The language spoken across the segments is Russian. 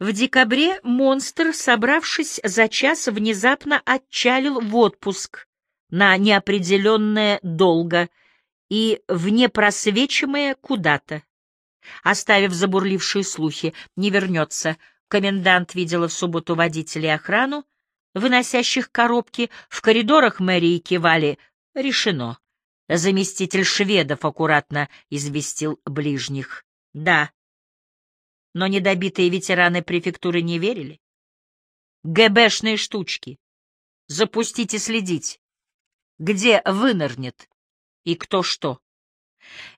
В декабре монстр, собравшись за час, внезапно отчалил в отпуск на неопределенное долго и в непросвечимое куда-то. Оставив забурлившие слухи, не вернется. Комендант видела в субботу водителей охрану, выносящих коробки, в коридорах мэрии кивали «Решено». Заместитель шведов аккуратно известил ближних. Да. Но недобитые ветераны префектуры не верили. ГБшные штучки. Запустить и следить. Где вынырнет и кто что.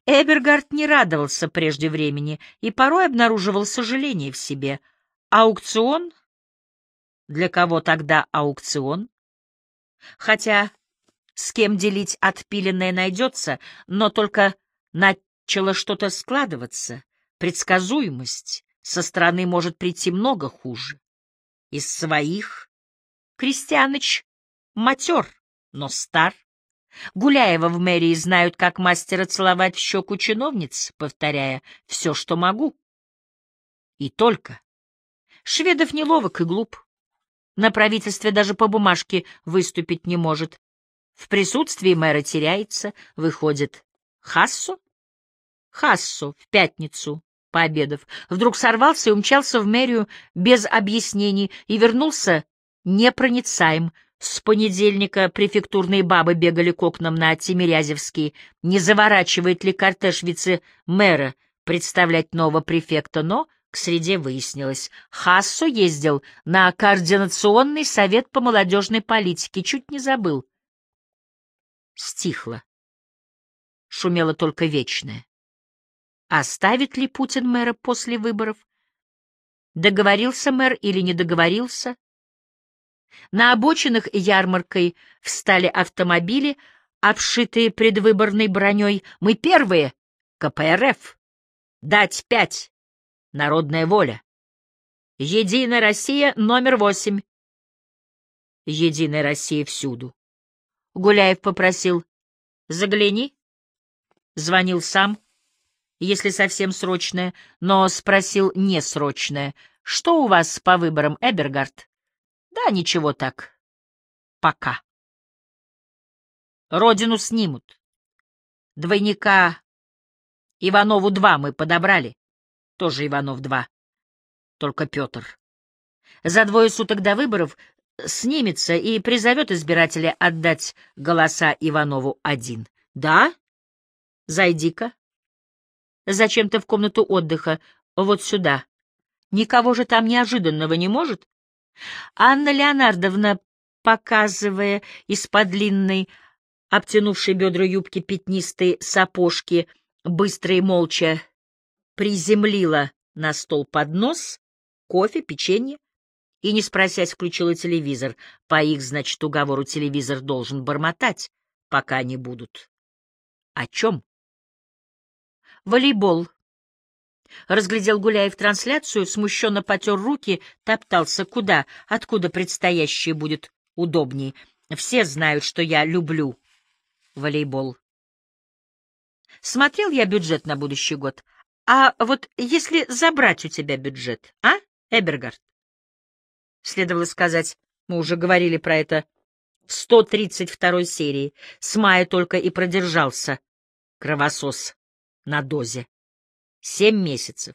Эбергард не радовался прежде времени и порой обнаруживал сожаление в себе. Аукцион? Для кого тогда аукцион? Хотя с кем делить отпиленное найдется, но только начало что-то складываться, предсказуемость со стороны может прийти много хуже. Из своих Крестьяныч матер, но стар. Гуляева в мэрии знают, как мастера целовать в щеку чиновниц, повторяя «все, что могу». И только. Шведов неловок и глуп. На правительстве даже по бумажке выступить не может. В присутствии мэра теряется, выходит Хассо? Хассо в пятницу, пообедав, вдруг сорвался и умчался в мэрию без объяснений и вернулся непроницаем, с понедельника префектурные бабы бегали к окнам на Тимирязевский, не заворачивает ли кортеж вице-мэра представлять нового префекта, но к среде выяснилось. Хассо ездил на координационный совет по молодежной политике, чуть не забыл. Стихло. Шумело только вечное. Оставит ли Путин мэра после выборов? Договорился мэр или не договорился? На обочинах ярмаркой встали автомобили, обшитые предвыборной броней. Мы первые. КПРФ. Дать пять. Народная воля. Единая Россия номер восемь. Единая Россия всюду. Гуляев попросил. Загляни. Звонил сам, если совсем срочное, но спросил несрочное. Что у вас по выборам, Эбергард? Да, ничего так. Пока. Родину снимут. Двойника Иванову-2 мы подобрали. Тоже Иванов-2. Только Петр. За двое суток до выборов снимется и призовет избирателя отдать голоса Иванову-1. Да? Зайди-ка. Зачем ты в комнату отдыха? Вот сюда. Никого же там неожиданного не может? Анна Леонардовна, показывая из-под длинной, обтянувшей бедра юбки пятнистой сапожки, быстро и молча приземлила на стол поднос, кофе, печенье, и, не спросясь, включила телевизор. По их, значит, уговору телевизор должен бормотать, пока они будут. О чем? Волейбол, Разглядел Гуляев трансляцию, смущенно потер руки, топтался. Куда? Откуда предстоящее будет удобней? Все знают, что я люблю волейбол. Смотрел я бюджет на будущий год. А вот если забрать у тебя бюджет, а, Эбергард? Следовало сказать, мы уже говорили про это в 132-й серии. С мая только и продержался кровосос на дозе. Семь месяцев.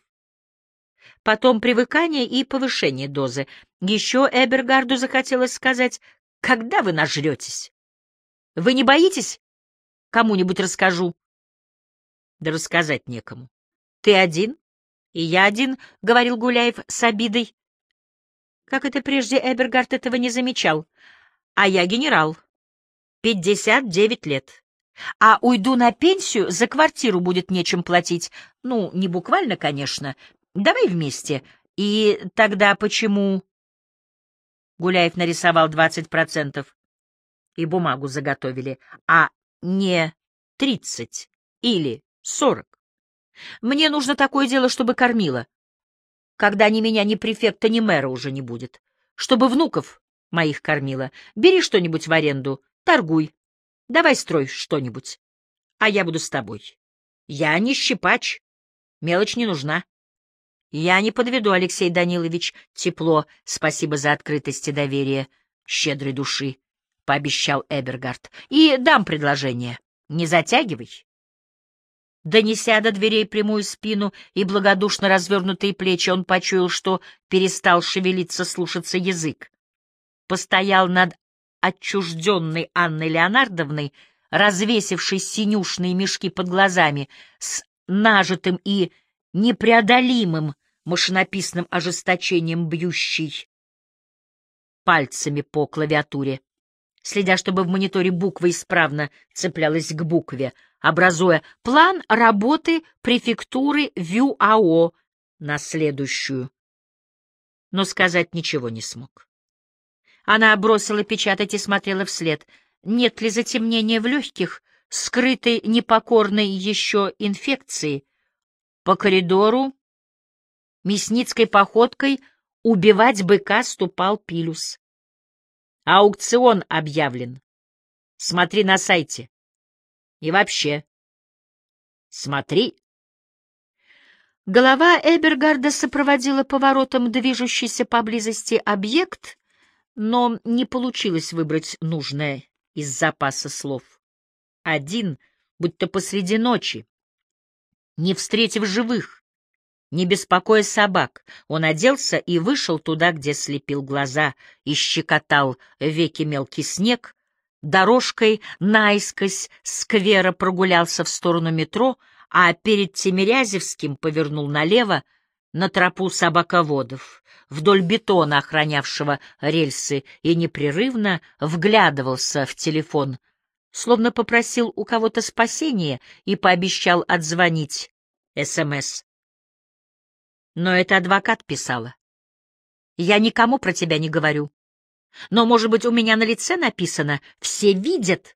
Потом привыкание и повышение дозы. Еще Эбергарду захотелось сказать, когда вы нажретесь? Вы не боитесь? Кому-нибудь расскажу. Да рассказать некому. Ты один, и я один, — говорил Гуляев с обидой. Как это прежде Эбергард этого не замечал. А я генерал. Пятьдесят девять лет. А уйду на пенсию, за квартиру будет нечем платить. Ну, не буквально, конечно. Давай вместе. И тогда почему... Гуляев нарисовал двадцать процентов. И бумагу заготовили. А не тридцать или сорок. Мне нужно такое дело, чтобы кормило. Когда ни меня, ни префекта, ни мэра уже не будет. Чтобы внуков моих кормила. Бери что-нибудь в аренду, торгуй. Давай строй что-нибудь, а я буду с тобой. Я не щипач, мелочь не нужна. Я не подведу, Алексей Данилович, тепло, спасибо за открытость и доверие, щедрой души, — пообещал Эбергард. И дам предложение. Не затягивай. Донеся до дверей прямую спину и благодушно развернутые плечи, он почуял, что перестал шевелиться, слушаться язык. Постоял над отчужденной Анной Леонардовной, развесившей синюшные мешки под глазами, с нажитым и непреодолимым машинописным ожесточением бьющей пальцами по клавиатуре, следя, чтобы в мониторе буква исправно цеплялась к букве, образуя план работы префектуры ВЮАО на следующую. Но сказать ничего не смог. Она бросила печатать и смотрела вслед. Нет ли затемнения в легких, скрытой непокорной еще инфекции? По коридору мясницкой походкой убивать быка ступал Пилюс. Аукцион объявлен. Смотри на сайте. И вообще. Смотри. Голова Эбергарда сопроводила поворотом движущийся поблизости объект, но не получилось выбрать нужное из запаса слов. Один, будто посреди ночи, не встретив живых, не беспокоя собак, он оделся и вышел туда, где слепил глаза и щекотал веки мелкий снег, дорожкой наискось сквера прогулялся в сторону метро, а перед Тимирязевским повернул налево на тропу собаководов, вдоль бетона, охранявшего рельсы, и непрерывно вглядывался в телефон, словно попросил у кого-то спасения и пообещал отзвонить СМС. Но это адвокат писала. Я никому про тебя не говорю. Но, может быть, у меня на лице написано «Все видят,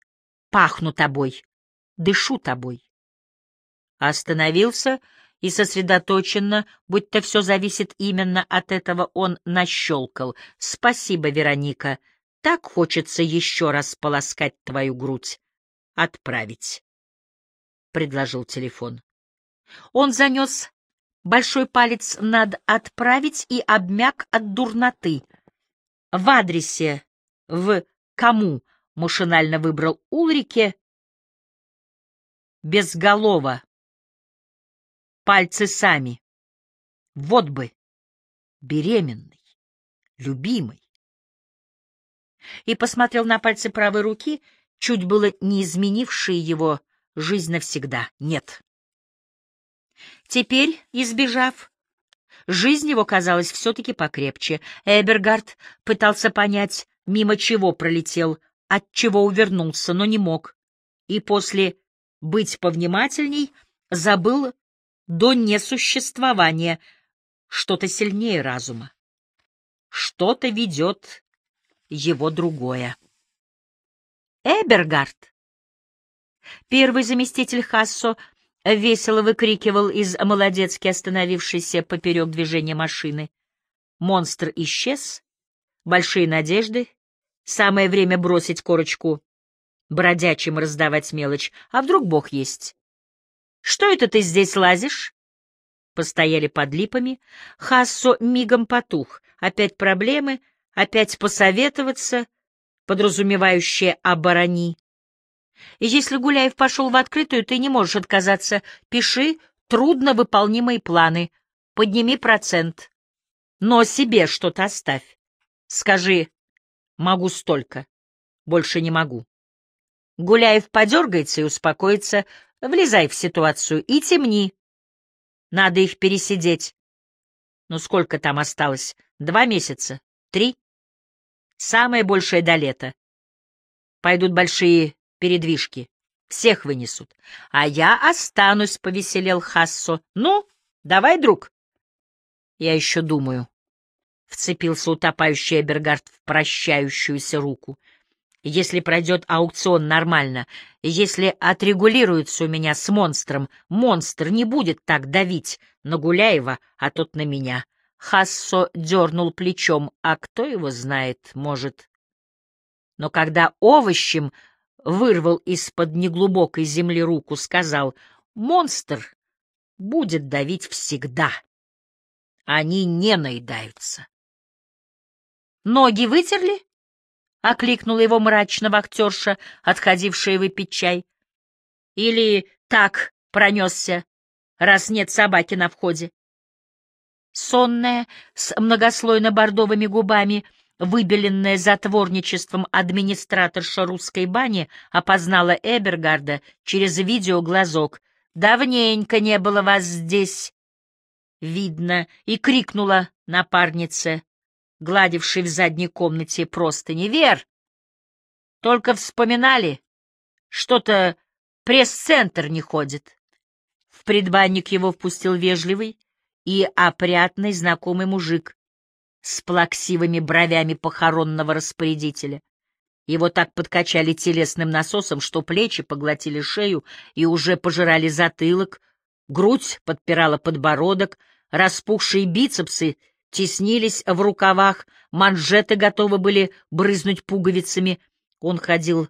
пахну тобой, дышу тобой». Остановился и сосредоточенно, будто все зависит именно от этого, он нащелкал. «Спасибо, Вероника, так хочется еще раз полоскать твою грудь. Отправить», — предложил телефон. Он занес большой палец над «отправить» и обмяк от дурноты — в адресе в кому машинально выбрал Улрике безголово. Пальцы сами. Вот бы. Беременный. Любимый. И посмотрел на пальцы правой руки, чуть было не изменившие его жизнь навсегда. Нет. Теперь, избежав Жизнь его казалась все-таки покрепче. Эбергард пытался понять, мимо чего пролетел, от чего увернулся, но не мог. И после «быть повнимательней» забыл до несуществования что-то сильнее разума. Что-то ведет его другое. Эбергард. Первый заместитель Хассо — весело выкрикивал из молодецки остановившейся поперек движения машины. Монстр исчез. Большие надежды. Самое время бросить корочку бродячим раздавать мелочь. А вдруг Бог есть? Что это ты здесь лазишь? Постояли под липами. Хассо мигом потух. Опять проблемы, опять посоветоваться, подразумевающее «оборони». Если Гуляев пошел в открытую, ты не можешь отказаться. Пиши трудно выполнимые планы. Подними процент. Но себе что-то оставь. Скажи, могу столько. Больше не могу. Гуляев подергается и успокоится. Влезай в ситуацию и темни. Надо их пересидеть. Ну сколько там осталось? Два месяца? Три? Самое большее до лета. Пойдут большие передвижки. Всех вынесут. А я останусь, — повеселел Хассо. Ну, давай, друг. Я еще думаю. Вцепился утопающий Эбергард в прощающуюся руку. Если пройдет аукцион нормально, если отрегулируется у меня с монстром, монстр не будет так давить на Гуляева, а тот на меня. Хассо дернул плечом, а кто его знает, может. Но когда овощем вырвал из-под неглубокой земли руку, сказал, «Монстр будет давить всегда». Они не наедаются. «Ноги вытерли?» — окликнула его мрачно вахтерша, отходившая выпить чай. «Или так пронесся, раз нет собаки на входе?» Сонная, с многослойно-бордовыми губами, выбеленная затворничеством администраторша русской бани, опознала Эбергарда через видеоглазок. «Давненько не было вас здесь!» Видно, и крикнула напарнице, гладившей в задней комнате просто не вер. Только вспоминали, что-то пресс-центр не ходит. В предбанник его впустил вежливый, и опрятный знакомый мужик с плаксивыми бровями похоронного распорядителя. Его так подкачали телесным насосом, что плечи поглотили шею и уже пожирали затылок, грудь подпирала подбородок, распухшие бицепсы теснились в рукавах, манжеты готовы были брызнуть пуговицами. Он ходил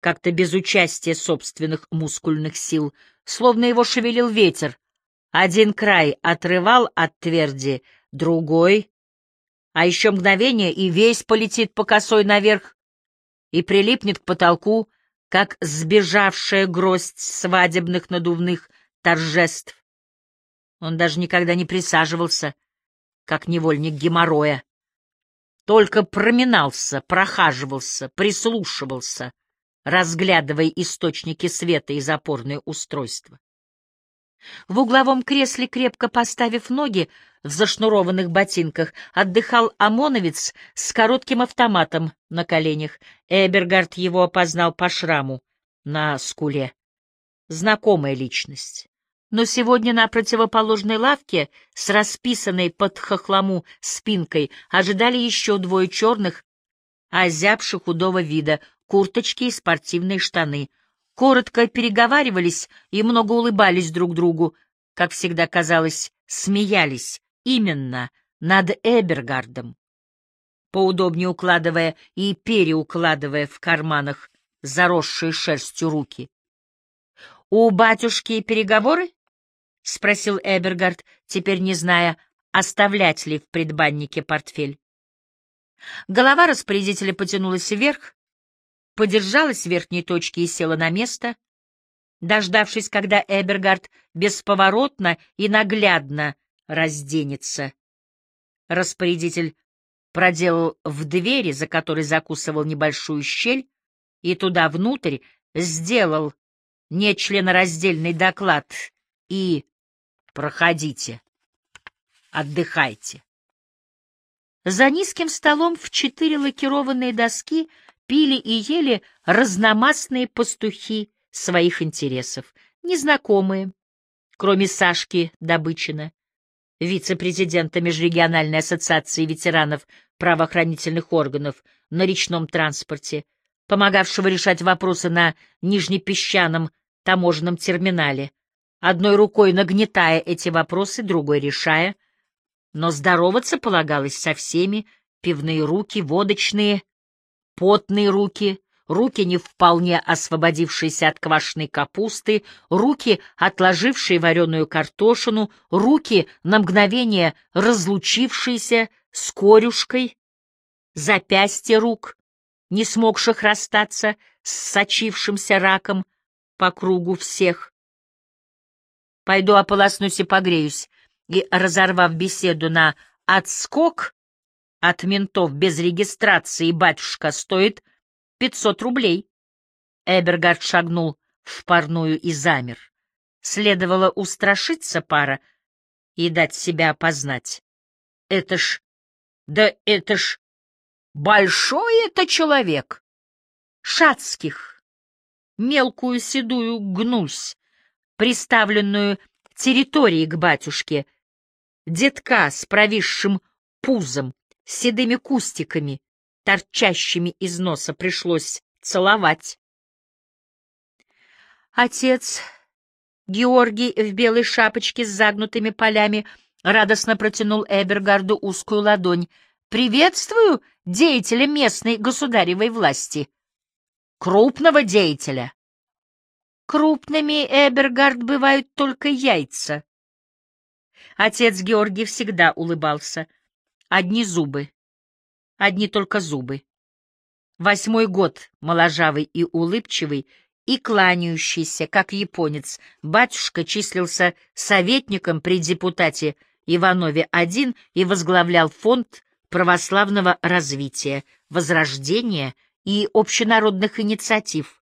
как-то без участия собственных мускульных сил, словно его шевелил ветер, один край отрывал от тверди, другой, а еще мгновение, и весь полетит по косой наверх и прилипнет к потолку, как сбежавшая гроздь свадебных надувных торжеств. Он даже никогда не присаживался, как невольник геморроя, только проминался, прохаживался, прислушивался, разглядывая источники света и запорные устройства. В угловом кресле, крепко поставив ноги в зашнурованных ботинках, отдыхал ОМОНовец с коротким автоматом на коленях. Эбергард его опознал по шраму на скуле. Знакомая личность. Но сегодня на противоположной лавке с расписанной под хохлому спинкой ожидали еще двое черных, озябших худого вида, курточки и спортивные штаны — коротко переговаривались и много улыбались друг другу, как всегда казалось, смеялись именно над Эбергардом, поудобнее укладывая и переукладывая в карманах заросшие шерстью руки. — У батюшки переговоры? — спросил Эбергард, теперь не зная, оставлять ли в предбаннике портфель. Голова распорядителя потянулась вверх, подержалась в верхней точке и села на место, дождавшись, когда Эбергард бесповоротно и наглядно разденется. Распорядитель проделал в двери, за которой закусывал небольшую щель, и туда внутрь сделал нечленораздельный доклад и «Проходите, отдыхайте». За низким столом в четыре лакированные доски — пили и ели разномастные пастухи своих интересов, незнакомые, кроме Сашки Добычина, вице-президента Межрегиональной ассоциации ветеранов правоохранительных органов на речном транспорте, помогавшего решать вопросы на Нижнепесчаном таможенном терминале, одной рукой нагнетая эти вопросы, другой решая, но здороваться полагалось со всеми, пивные руки, водочные, потные руки, руки, не вполне освободившиеся от квашеной капусты, руки, отложившие вареную картошину, руки, на мгновение разлучившиеся с корюшкой, запястья рук, не смогших расстаться с сочившимся раком по кругу всех. Пойду ополоснусь и погреюсь, и, разорвав беседу на отскок, от ментов без регистрации батюшка стоит пятьсот рублей. Эбергард шагнул в парную и замер. Следовало устрашиться пара и дать себя опознать. Это ж... да это ж... большой это человек! Шацких, мелкую седую гнусь, приставленную территорией к батюшке, детка с провисшим пузом, седыми кустиками, торчащими из носа, пришлось целовать. Отец, Георгий в белой шапочке с загнутыми полями, радостно протянул Эбергарду узкую ладонь. «Приветствую деятеля местной государевой власти!» «Крупного деятеля!» «Крупными, Эбергард, бывают только яйца!» Отец Георгий всегда улыбался. Одни зубы. Одни только зубы. Восьмой год моложавый и улыбчивый, и кланяющийся, как японец, батюшка числился советником при депутате Иванове-1 и возглавлял фонд православного развития, возрождения и общенародных инициатив,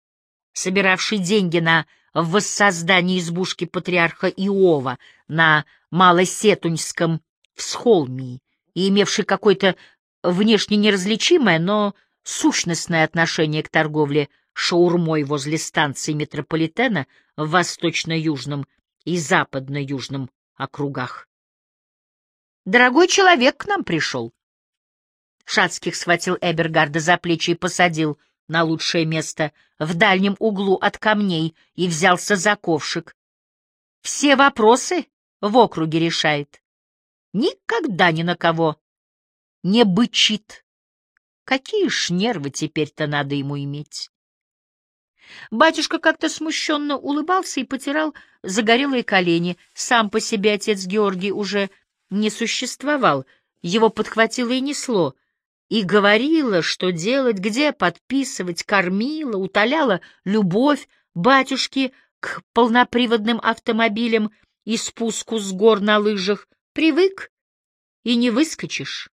собиравший деньги на воссоздание избушки патриарха Иова на Малосетуньском всхолмии и имевший какое-то внешне неразличимое, но сущностное отношение к торговле шаурмой возле станции метрополитена в восточно-южном и западно-южном округах. «Дорогой человек к нам пришел». Шацких схватил Эбергарда за плечи и посадил на лучшее место в дальнем углу от камней и взялся за ковшик. «Все вопросы в округе решает. Никогда ни на кого не бычит. Какие ж нервы теперь-то надо ему иметь?» Батюшка как-то смущенно улыбался и потирал загорелые колени. Сам по себе отец Георгий уже не существовал, его подхватило и несло, и говорила, что делать, где подписывать, кормила, утоляла любовь батюшки к полноприводным автомобилям и спуску с гор на лыжах. Привык и не выскочишь.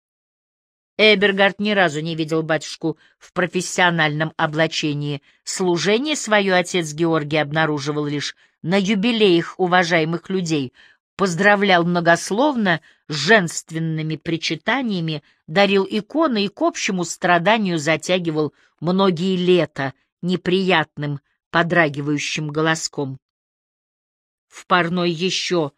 Эбергард ни разу не видел батюшку в профессиональном облачении. Служение свое отец Георгий обнаруживал лишь на юбилеях уважаемых людей, поздравлял многословно женственными причитаниями, дарил иконы и к общему страданию затягивал многие лета неприятным подрагивающим голоском. В парной еще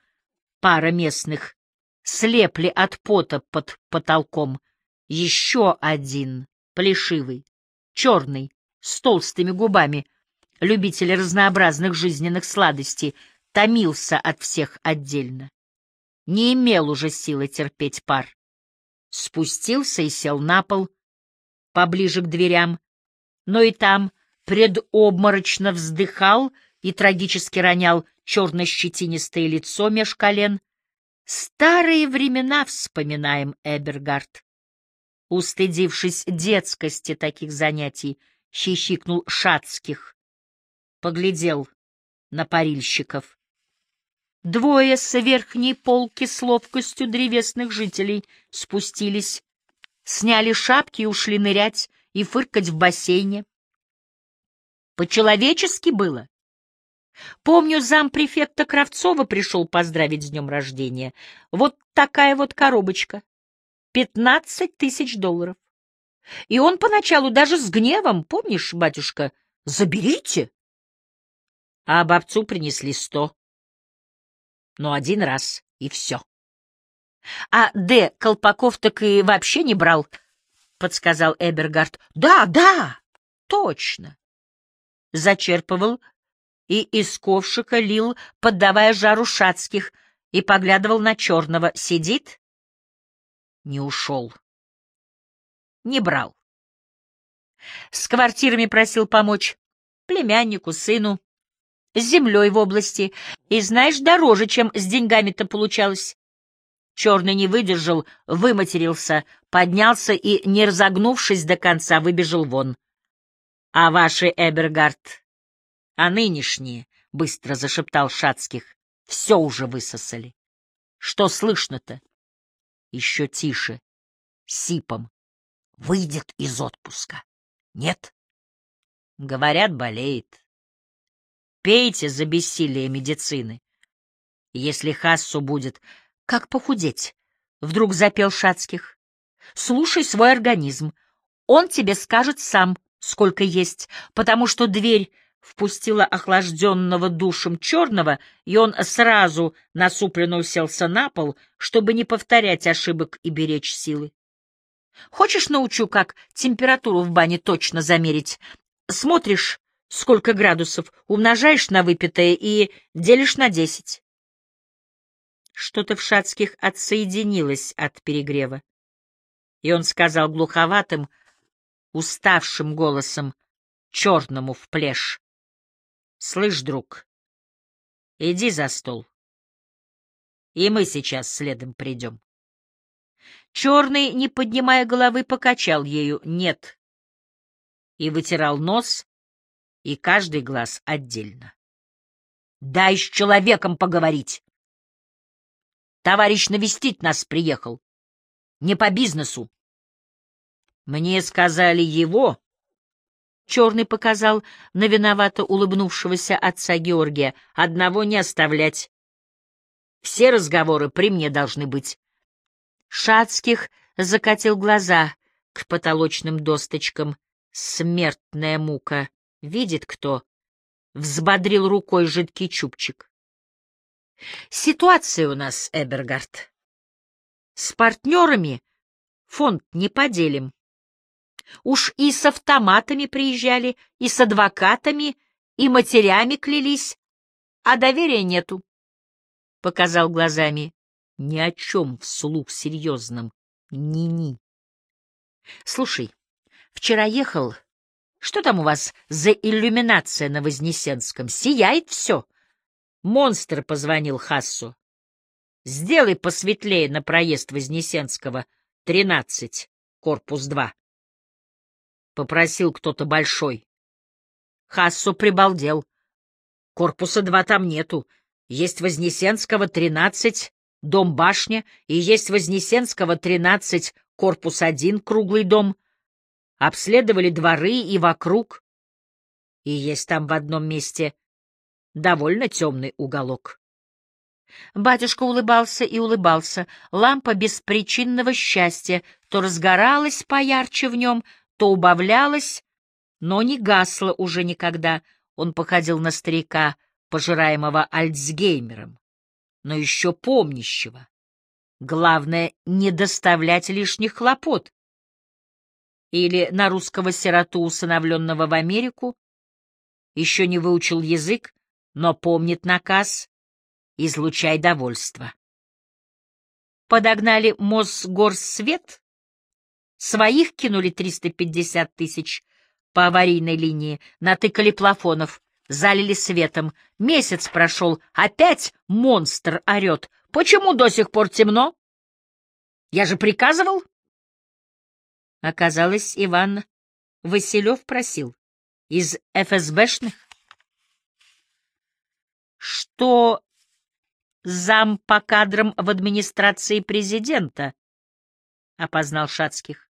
пара местных слепли от пота под потолком — еще один, плешивый, черный, с толстыми губами, любитель разнообразных жизненных сладостей, томился от всех отдельно. Не имел уже силы терпеть пар. Спустился и сел на пол, поближе к дверям, но и там предобморочно вздыхал и трагически ронял черно-щетинистое лицо меж колен. Старые времена вспоминаем, Эбергард. Устыдившись детскости таких занятий, хихикнул Шацких. Поглядел на парильщиков. Двое с верхней полки с ловкостью древесных жителей спустились, сняли шапки и ушли нырять и фыркать в бассейне. По-человечески было. Помню, зампрефекта Кравцова пришел поздравить с днем рождения. Вот такая вот коробочка. Пятнадцать тысяч долларов. И он поначалу даже с гневом, помнишь, батюшка, заберите. А бабцу принесли сто. Но один раз, и все. А Д. Колпаков так и вообще не брал, — подсказал Эбергард. Да, да, точно. Зачерпывал и из ковшика лил, поддавая жару шацких, и поглядывал на черного. Сидит, не ушел. Не брал. С квартирами просил помочь племяннику, сыну, с землей в области, и, знаешь, дороже, чем с деньгами-то получалось. Черный не выдержал, выматерился, поднялся и, не разогнувшись до конца, выбежал вон. — А ваши, Эбергард, а нынешние, — быстро зашептал Шацких, — все уже высосали. Что слышно-то? еще тише, сипом. Выйдет из отпуска. Нет? Говорят, болеет. Пейте за бессилие медицины. Если Хассу будет... Как похудеть? Вдруг запел Шацких. Слушай свой организм. Он тебе скажет сам, сколько есть, потому что дверь впустила охлажденного душем черного, и он сразу насупленно уселся на пол, чтобы не повторять ошибок и беречь силы. Хочешь, научу, как температуру в бане точно замерить? Смотришь, сколько градусов, умножаешь на выпитое и делишь на десять. Что-то в Шацких отсоединилось от перегрева. И он сказал глуховатым, уставшим голосом, черному в плешь. Слышь, друг, иди за стол. И мы сейчас следом придем. Черный, не поднимая головы, покачал ею «нет» и вытирал нос и каждый глаз отдельно. «Дай с человеком поговорить!» Товарищ навестить нас приехал. Не по бизнесу. Мне сказали его. Черный показал на виновато улыбнувшегося отца Георгия. Одного не оставлять. Все разговоры при мне должны быть. Шацких закатил глаза к потолочным досточкам. Смертная мука. Видит кто? Взбодрил рукой жидкий чубчик. Ситуация у нас, Эбергард. С партнерами фонд не поделим. Уж и с автоматами приезжали, и с адвокатами, и матерями клялись, а доверия нету. Показал глазами. Ни о чем вслух серьезном. Ни-ни. Слушай, вчера ехал. Что там у вас за иллюминация на Вознесенском? Сияет все. Монстр позвонил Хассу. Сделай посветлее на проезд Вознесенского, тринадцать, корпус два. Попросил кто-то большой. Хассу прибалдел. Корпуса два там нету. Есть Вознесенского, тринадцать, дом башня, и есть Вознесенского, тринадцать, корпус один, круглый дом. Обследовали дворы и вокруг. И есть там в одном месте довольно темный уголок. Батюшка улыбался и улыбался. Лампа беспричинного счастья то разгоралась поярче в нем, то убавлялась, но не гасла уже никогда. Он походил на старика, пожираемого Альцгеймером, но еще помнящего. Главное — не доставлять лишних хлопот. Или на русского сироту, усыновленного в Америку, еще не выучил язык, но помнит наказ «Излучай довольство». Подогнали Мосгорсвет, своих кинули 350 тысяч по аварийной линии, натыкали плафонов, залили светом. Месяц прошел, опять монстр орет. Почему до сих пор темно? Я же приказывал. Оказалось, Иван Василев просил. Из ФСБшных? что зам по кадрам в администрации президента, — опознал Шацких.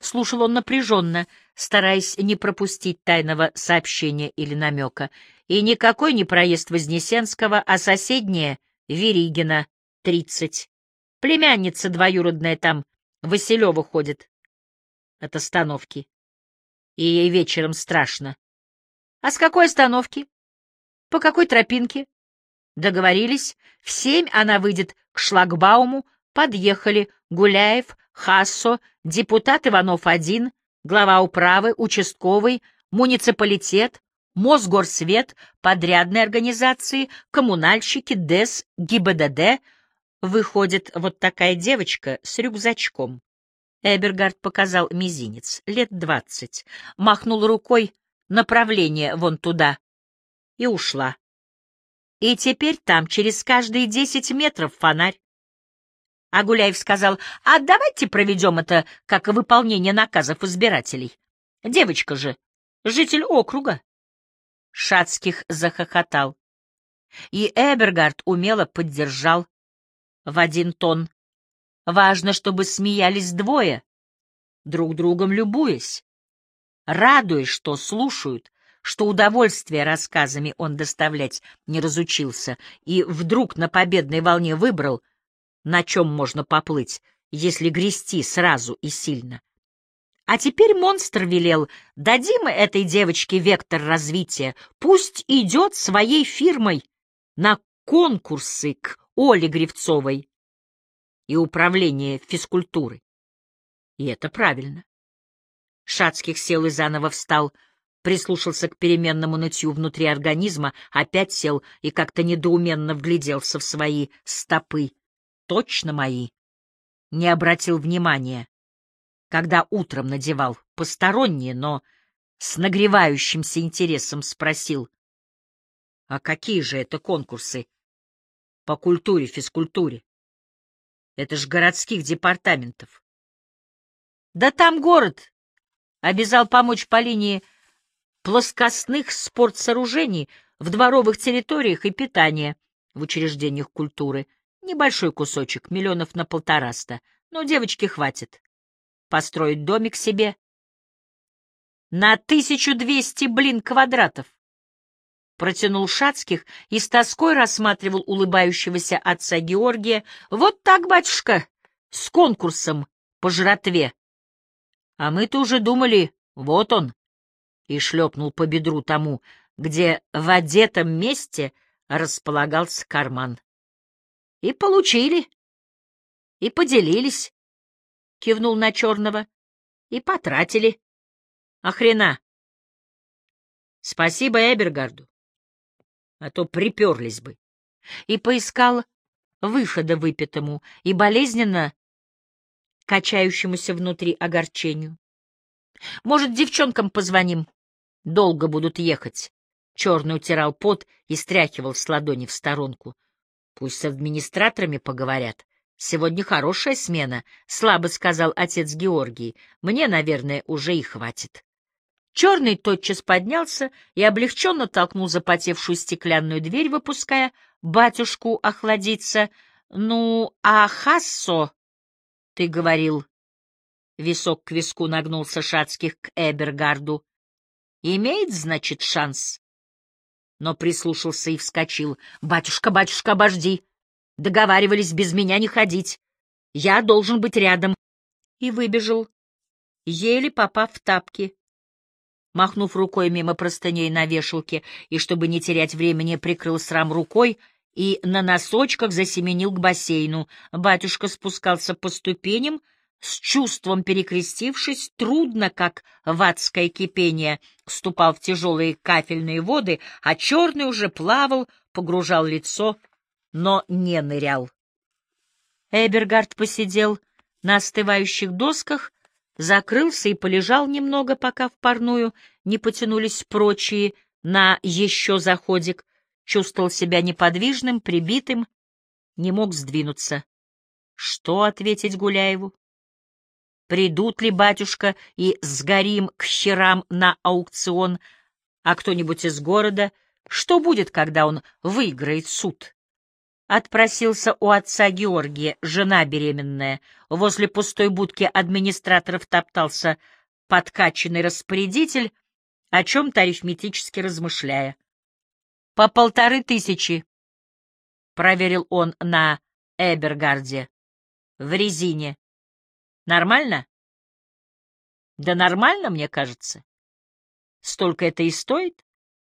Слушал он напряженно, стараясь не пропустить тайного сообщения или намека. И никакой не проезд Вознесенского, а соседняя — Веригина, тридцать. Племянница двоюродная там, Василева ходит. От остановки. И ей вечером страшно. — А с какой остановки? По какой тропинке? Договорились. В семь она выйдет к шлагбауму. Подъехали. Гуляев, Хассо, депутат Иванов-1, глава управы, участковый, муниципалитет, Мосгорсвет, подрядные организации, коммунальщики, ДЭС, ГИБДД. Выходит вот такая девочка с рюкзачком. Эбергард показал мизинец, лет двадцать, махнул рукой, направление вон туда, и ушла. И теперь там через каждые десять метров фонарь. А Гуляев сказал, а давайте проведем это как выполнение наказов избирателей. Девочка же, житель округа. Шацких захохотал. И Эбергард умело поддержал в один тон. Важно, чтобы смеялись двое, друг другом любуясь, радуясь, что слушают, что удовольствие рассказами он доставлять не разучился, и вдруг на победной волне выбрал, на чем можно поплыть, если грести сразу и сильно. А теперь монстр велел, дадим этой девочке вектор развития, пусть идет своей фирмой на конкурсы к Оле Гривцовой и управление физкультуры. И это правильно. Шацких сел и заново встал — прислушался к переменному нытью внутри организма, опять сел и как-то недоуменно вгляделся в свои стопы. Точно мои. Не обратил внимания, когда утром надевал посторонние, но с нагревающимся интересом спросил. — А какие же это конкурсы? по культуре, физкультуре. Это ж городских департаментов. Да там город обязал помочь по линии плоскостных спортсооружений в дворовых территориях и питания в учреждениях культуры. Небольшой кусочек, миллионов на полтораста, но девочки хватит. Построить домик себе на 1200, блин, квадратов. Протянул Шацких и с тоской рассматривал улыбающегося отца Георгия. Вот так, батюшка, с конкурсом по жратве. А мы-то уже думали, вот он, и шлепнул по бедру тому, где в одетом месте располагался карман. И получили, и поделились, кивнул на черного, и потратили. А хрена? Спасибо Эбергарду, а то приперлись бы. И поискал выхода выпитому и болезненно качающемуся внутри огорчению. Может, девчонкам позвоним? Долго будут ехать. Черный утирал пот и стряхивал с ладони в сторонку. Пусть с администраторами поговорят. Сегодня хорошая смена, — слабо сказал отец Георгий. Мне, наверное, уже и хватит. Черный тотчас поднялся и облегченно толкнул запотевшую стеклянную дверь, выпуская батюшку охладиться. — Ну, а Хассо ты говорил. Висок к виску нагнулся Шацких к Эбергарду. Имеет, значит, шанс. Но прислушался и вскочил. Батюшка, батюшка, обожди. Договаривались без меня не ходить. Я должен быть рядом. И выбежал, еле попав в тапки. Махнув рукой мимо простыней на вешалке и, чтобы не терять времени, прикрыл срам рукой — и на носочках засеменил к бассейну. Батюшка спускался по ступеням, с чувством перекрестившись, трудно, как в адское кипение, ступал в тяжелые кафельные воды, а черный уже плавал, погружал лицо, но не нырял. Эбергард посидел на остывающих досках, закрылся и полежал немного, пока в парную не потянулись прочие на еще заходик, чувствовал себя неподвижным, прибитым, не мог сдвинуться. Что ответить Гуляеву? Придут ли батюшка и сгорим к херам на аукцион, а кто-нибудь из города? Что будет, когда он выиграет суд? Отпросился у отца Георгия, жена беременная. Возле пустой будки администраторов топтался подкачанный распорядитель, о чем-то арифметически размышляя. По полторы тысячи, — проверил он на Эбергарде. В резине. Нормально? Да нормально, мне кажется. Столько это и стоит?